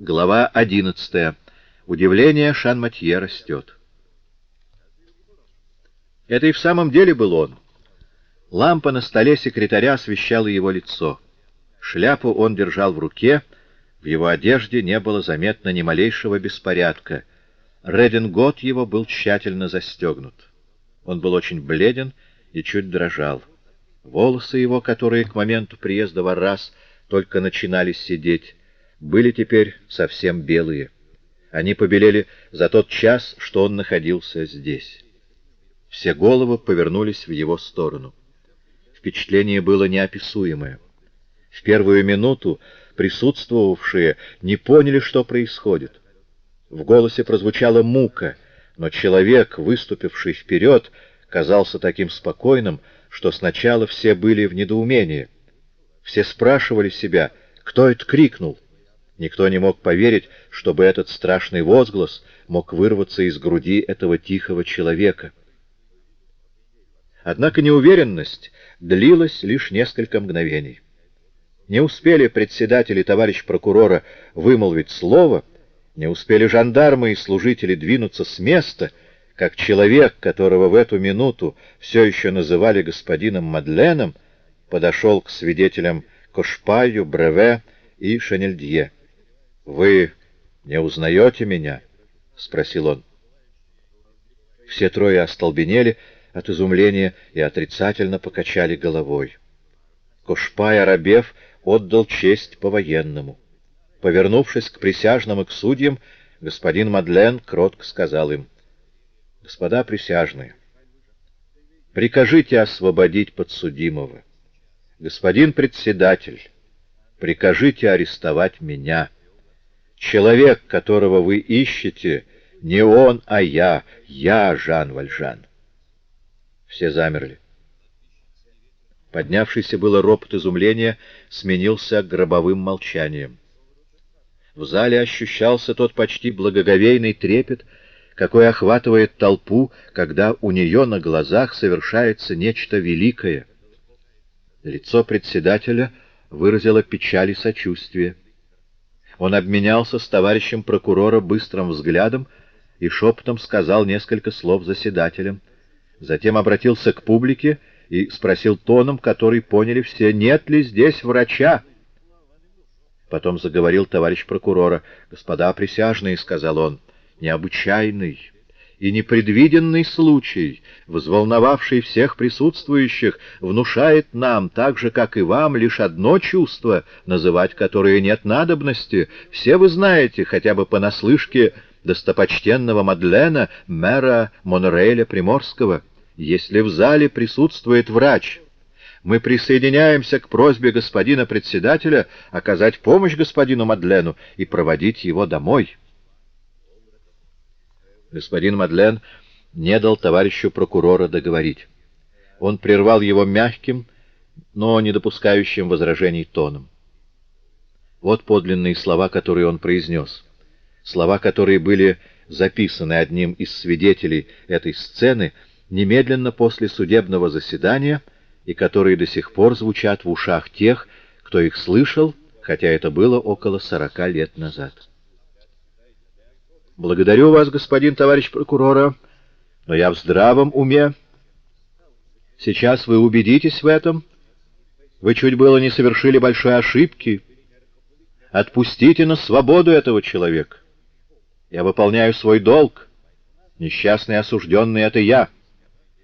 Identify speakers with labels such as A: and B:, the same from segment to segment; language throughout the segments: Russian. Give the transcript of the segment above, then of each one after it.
A: Глава 11. Удивление Шан-Матье растет. Это и в самом деле был он. Лампа на столе секретаря освещала его лицо. Шляпу он держал в руке, в его одежде не было заметно ни малейшего беспорядка. Редингот его был тщательно застегнут. Он был очень бледен и чуть дрожал. Волосы его, которые к моменту приезда в Аррас только начинали сидеть, были теперь совсем белые. Они побелели за тот час, что он находился здесь. Все головы повернулись в его сторону. Впечатление было неописуемое. В первую минуту присутствовавшие не поняли, что происходит. В голосе прозвучала мука, но человек, выступивший вперед, казался таким спокойным, что сначала все были в недоумении. Все спрашивали себя, кто это крикнул — Никто не мог поверить, чтобы этот страшный возглас мог вырваться из груди этого тихого человека. Однако неуверенность длилась лишь несколько мгновений. Не успели председатель и товарищ прокурора вымолвить слово, не успели жандармы и служители двинуться с места, как человек, которого в эту минуту все еще называли господином Мадленом, подошел к свидетелям Кошпаю, Бреве и Шанельдье. «Вы не узнаете меня?» — спросил он. Все трое остолбенели от изумления и отрицательно покачали головой. Кошпай, оробев, отдал честь по-военному. Повернувшись к присяжным и к судьям, господин Мадлен кротко сказал им, «Господа присяжные, прикажите освободить подсудимого. Господин председатель, прикажите арестовать меня». Человек, которого вы ищете, не он, а я, я Жан Вальжан. Все замерли. Поднявшийся было ропот изумления сменился гробовым молчанием. В зале ощущался тот почти благоговейный трепет, какой охватывает толпу, когда у нее на глазах совершается нечто великое. Лицо председателя выразило печаль и сочувствие. Он обменялся с товарищем прокурора быстрым взглядом и шепотом сказал несколько слов заседателям. Затем обратился к публике и спросил тоном, который поняли все, нет ли здесь врача. Потом заговорил товарищ прокурора. «Господа присяжные», — сказал он, — «необычайный» и непредвиденный случай, взволновавший всех присутствующих, внушает нам, так же, как и вам, лишь одно чувство, называть которое нет надобности. Все вы знаете, хотя бы понаслышке, достопочтенного Мадлена, мэра Монреля Приморского. Если в зале присутствует врач, мы присоединяемся к просьбе господина председателя оказать помощь господину Мадлену и проводить его домой». Господин Мадлен не дал товарищу прокурора договорить. Он прервал его мягким, но не допускающим возражений тоном. Вот подлинные слова, которые он произнес. Слова, которые были записаны одним из свидетелей этой сцены немедленно после судебного заседания и которые до сих пор звучат в ушах тех, кто их слышал, хотя это было около сорока лет назад. Благодарю вас, господин товарищ прокурора, но я в здравом уме. Сейчас вы убедитесь в этом. Вы чуть было не совершили большой ошибки. Отпустите на свободу этого человека. Я выполняю свой долг. Несчастный осужденный — это я.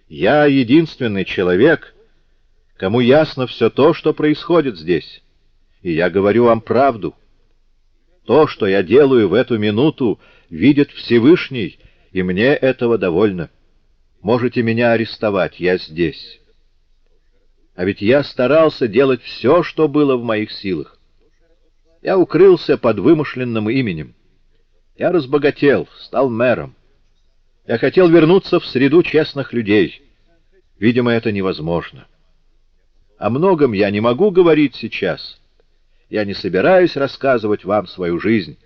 A: Я единственный человек, кому ясно все то, что происходит здесь. И я говорю вам правду. То, что я делаю в эту минуту, видит Всевышний, и мне этого довольно. Можете меня арестовать, я здесь. А ведь я старался делать все, что было в моих силах. Я укрылся под вымышленным именем. Я разбогател, стал мэром. Я хотел вернуться в среду честных людей. Видимо, это невозможно. О многом я не могу говорить сейчас — я не собираюсь рассказывать вам свою жизнь.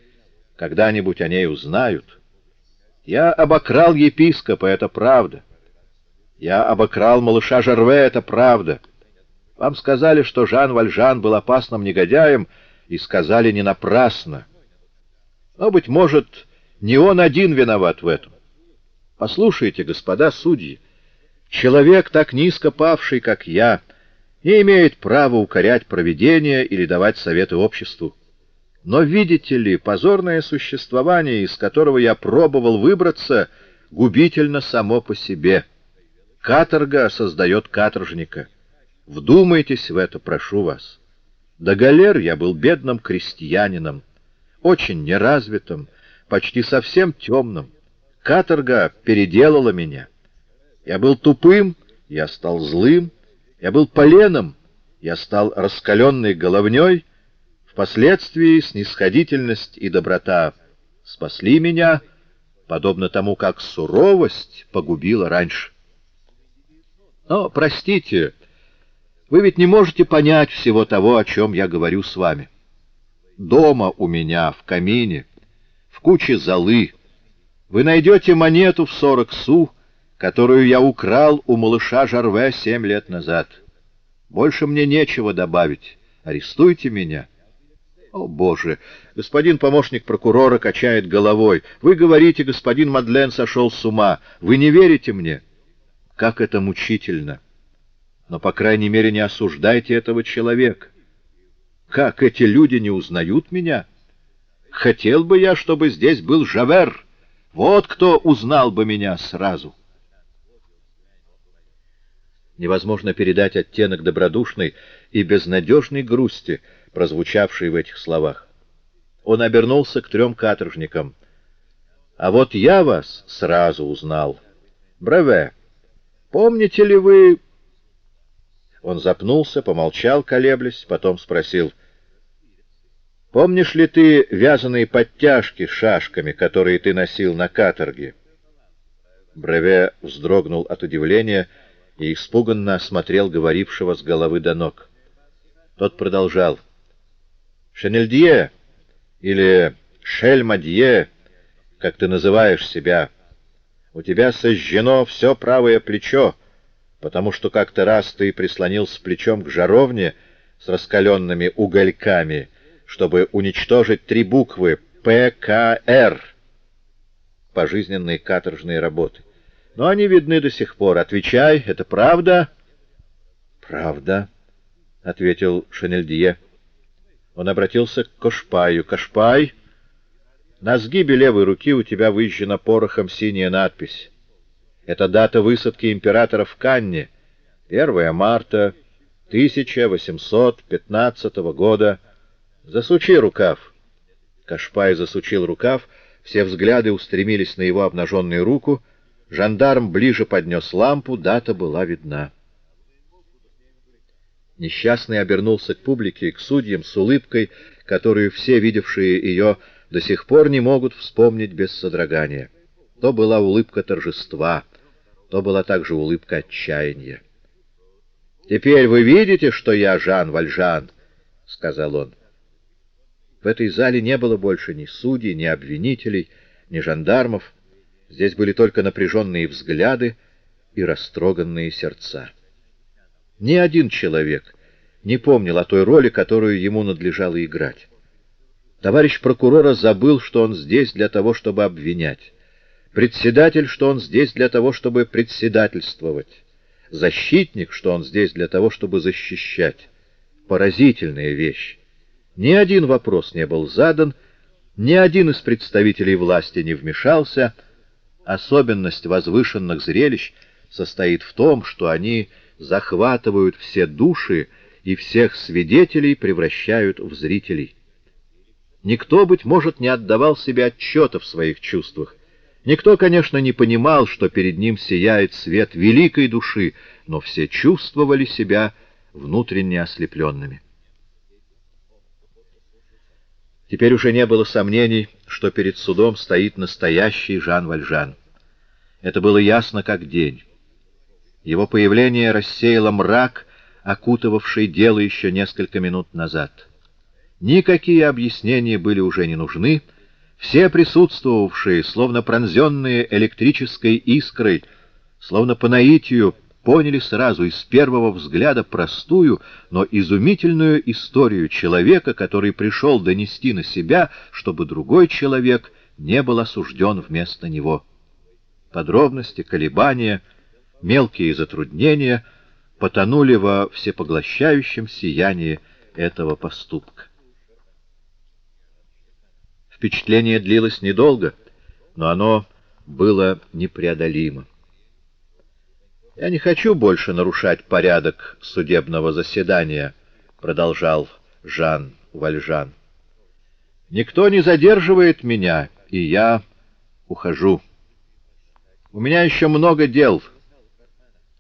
A: Когда-нибудь о ней узнают. Я обокрал епископа, это правда. Я обокрал малыша Жерве, это правда. Вам сказали, что Жан Вальжан был опасным негодяем, и сказали не напрасно. Но, быть может, не он один виноват в этом. Послушайте, господа судьи, человек, так низко павший, как я, не имеет права укорять провидение или давать советы обществу. Но видите ли, позорное существование, из которого я пробовал выбраться, губительно само по себе. Каторга создает каторжника. Вдумайтесь в это, прошу вас. До галер я был бедным крестьянином, очень неразвитым, почти совсем темным. Каторга переделала меня. Я был тупым, я стал злым, я был поленом, я стал раскаленной головней. Впоследствии снисходительность и доброта спасли меня, подобно тому, как суровость погубила раньше. Но, простите, вы ведь не можете понять всего того, о чем я говорю с вами. Дома у меня, в камине, в куче золы, вы найдете монету в сорок су, которую я украл у малыша Жарве семь лет назад. Больше мне нечего добавить. Арестуйте меня. О, Боже! Господин помощник прокурора качает головой. Вы говорите, господин Мадлен сошел с ума. Вы не верите мне? Как это мучительно! Но, по крайней мере, не осуждайте этого человека. Как эти люди не узнают меня? Хотел бы я, чтобы здесь был Жавер. Вот кто узнал бы меня сразу. Невозможно передать оттенок добродушной и безнадежной грусти, прозвучавшей в этих словах. Он обернулся к трем каторжникам. «А вот я вас сразу узнал. Бреве, помните ли вы...» Он запнулся, помолчал, колеблясь, потом спросил. «Помнишь ли ты вязаные подтяжки шашками, которые ты носил на каторге?» Бреве вздрогнул от удивления и испуганно осмотрел говорившего с головы до ног. Тот продолжал. «Шенельдье или Шельмадье, как ты называешь себя, у тебя сожжено все правое плечо, потому что как-то раз ты прислонился плечом к жаровне с раскаленными угольками, чтобы уничтожить три буквы «ПКР» — пожизненные каторжные работы. Но они видны до сих пор. Отвечай, это правда? Правда, — ответил Шанельдье. Он обратился к Кошпаю. Кошпай, на сгибе левой руки у тебя выжжена порохом синяя надпись. Это дата высадки императора в Канне, 1 марта 1815 года. Засучи рукав. Кашпай засучил рукав, все взгляды устремились на его обнаженную руку — Жандарм ближе поднес лампу, дата была видна. Несчастный обернулся к публике к судьям с улыбкой, которую все, видевшие ее, до сих пор не могут вспомнить без содрогания. То была улыбка торжества, то была также улыбка отчаяния. «Теперь вы видите, что я Жан Вальжан?» — сказал он. В этой зале не было больше ни судей, ни обвинителей, ни жандармов. Здесь были только напряженные взгляды и растроганные сердца. Ни один человек не помнил о той роли, которую ему надлежало играть. Товарищ прокурора забыл, что он здесь для того, чтобы обвинять. Председатель, что он здесь для того, чтобы председательствовать. Защитник, что он здесь для того, чтобы защищать. Поразительная вещь. Ни один вопрос не был задан, ни один из представителей власти не вмешался — Особенность возвышенных зрелищ состоит в том, что они захватывают все души и всех свидетелей превращают в зрителей. Никто, быть может, не отдавал себе отчета в своих чувствах. Никто, конечно, не понимал, что перед ним сияет свет великой души, но все чувствовали себя внутренне ослепленными. Теперь уже не было сомнений, что перед судом стоит настоящий Жан Вальжан. Это было ясно как день. Его появление рассеяло мрак, окутывавший дело еще несколько минут назад. Никакие объяснения были уже не нужны, все присутствовавшие, словно пронзенные электрической искрой, словно по наитию, поняли сразу из первого взгляда простую, но изумительную историю человека, который пришел донести на себя, чтобы другой человек не был осужден вместо него. Подробности, колебания, мелкие затруднения потонули во всепоглощающем сиянии этого поступка. Впечатление длилось недолго, но оно было непреодолимо. «Я не хочу больше нарушать порядок судебного заседания», — продолжал Жан Вальжан. «Никто не задерживает меня, и я ухожу. У меня еще много дел.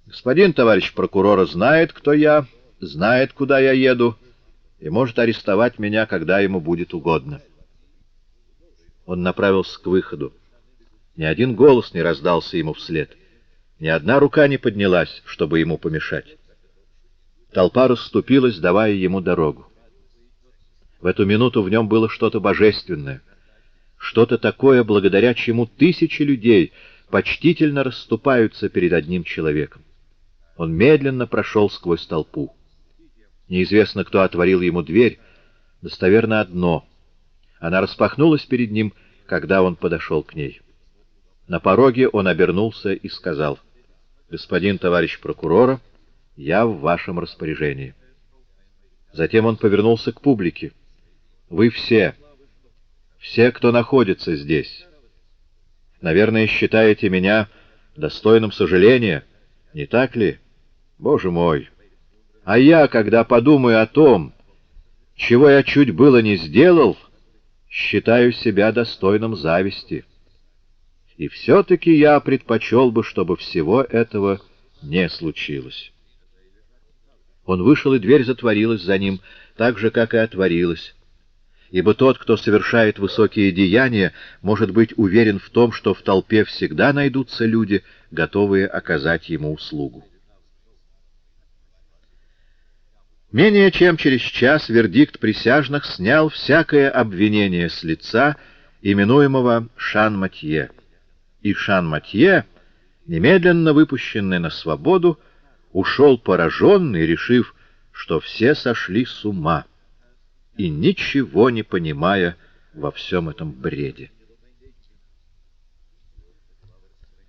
A: Господин товарищ прокурора знает, кто я, знает, куда я еду, и может арестовать меня, когда ему будет угодно». Он направился к выходу. Ни один голос не раздался ему вслед. Ни одна рука не поднялась, чтобы ему помешать. Толпа расступилась, давая ему дорогу. В эту минуту в нем было что-то божественное, что-то такое, благодаря чему тысячи людей почтительно расступаются перед одним человеком. Он медленно прошел сквозь толпу. Неизвестно, кто отворил ему дверь, достоверно одно. Она распахнулась перед ним, когда он подошел к ней. На пороге он обернулся и сказал — «Господин товарищ прокурора, я в вашем распоряжении». Затем он повернулся к публике. «Вы все, все, кто находится здесь, наверное, считаете меня достойным сожаления, не так ли? Боже мой! А я, когда подумаю о том, чего я чуть было не сделал, считаю себя достойным зависти». И все-таки я предпочел бы, чтобы всего этого не случилось. Он вышел, и дверь затворилась за ним, так же, как и отворилась. Ибо тот, кто совершает высокие деяния, может быть уверен в том, что в толпе всегда найдутся люди, готовые оказать ему услугу. Менее чем через час вердикт присяжных снял всякое обвинение с лица именуемого Шан-Матье и Шан-Матье, немедленно выпущенный на свободу, ушел пораженный, решив, что все сошли с ума, и ничего не понимая во всем этом бреде.